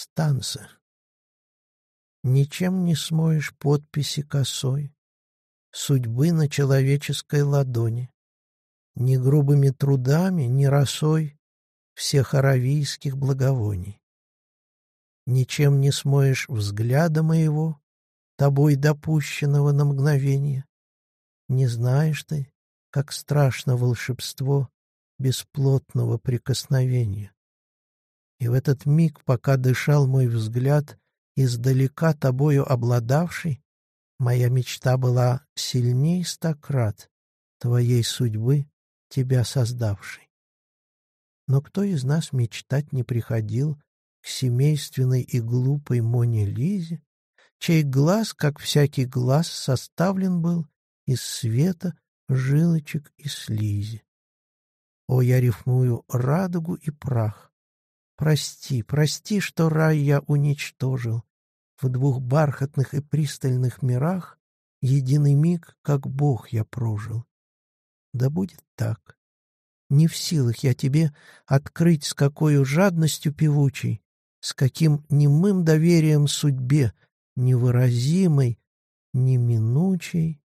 Станция. Ничем не смоешь подписи косой, Судьбы на человеческой ладони. Ни грубыми трудами, ни росой Всех аравийских благовоний. Ничем не смоешь взгляда моего, Тобой допущенного на мгновение. Не знаешь ты, как страшно волшебство Бесплотного прикосновения. И в этот миг, пока дышал мой взгляд, издалека тобою обладавший, моя мечта была сильней стократ твоей судьбы, тебя создавшей. Но кто из нас мечтать не приходил к семейственной и глупой Моне Лизе, чей глаз, как всякий глаз, составлен был из света, жилочек и слизи. О, я рифмую радугу и прах, Прости, прости, что рай я уничтожил. В двух бархатных и пристальных мирах Единый миг, как Бог, я прожил. Да будет так. Не в силах я тебе открыть, с какой жадностью певучей, С каким немым доверием судьбе, Невыразимой, неминучей,